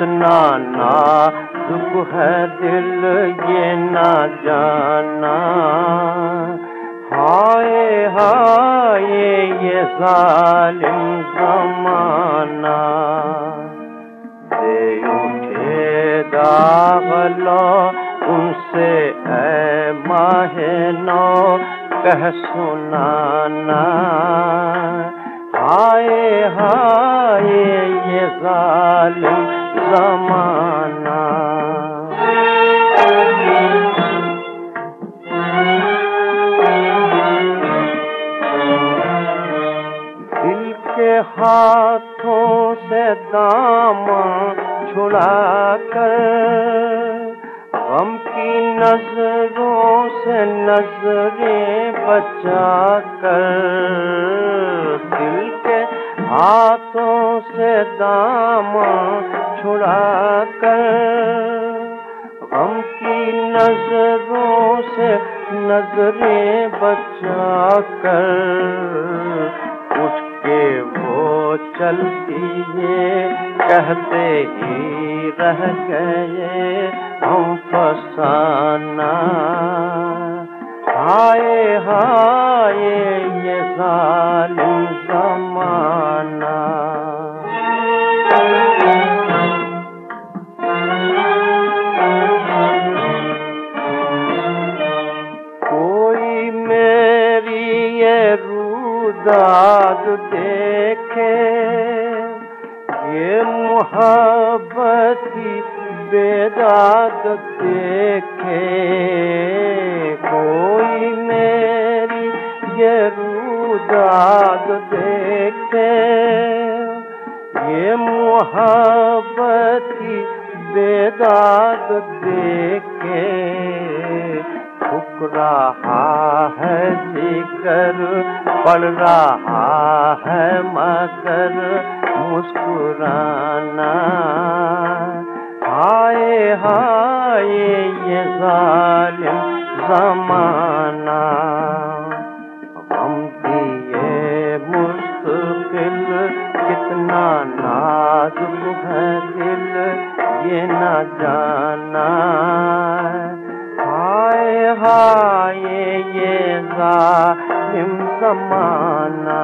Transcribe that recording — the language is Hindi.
कितना ना। दुख है दिल, ये ना जाना। हाय हाय, ये जालिम जमाना। दे उठे दावलो उनसे ऐ माहे नो, कह सुनाना। हाय हाय जालिम जमाना। दिल के हाथों से दामा छुड़ा गम की नज़रों से नज़रें बचा कर दिल हाथों से दामा छुड़ा कर गम की नज़रों से नज़रें बचा कर उठ के वो चलती है कहते ही रह गए हम फसाना। हाय हाय ये जालिम रुदाद देखे, ये मोहब्बत बेदाद देखे। कोई मेरी ये रुदाद देखे, ये मोहब्बत बेदाद देखे। रहा है जिगर पड़ रहा है मगर मुस्कुराना। हाय हाय ये जालिम जमाना। हम दिए मुस्तकिल कितना नाजुक है दिल ये न जाना गा हिसाना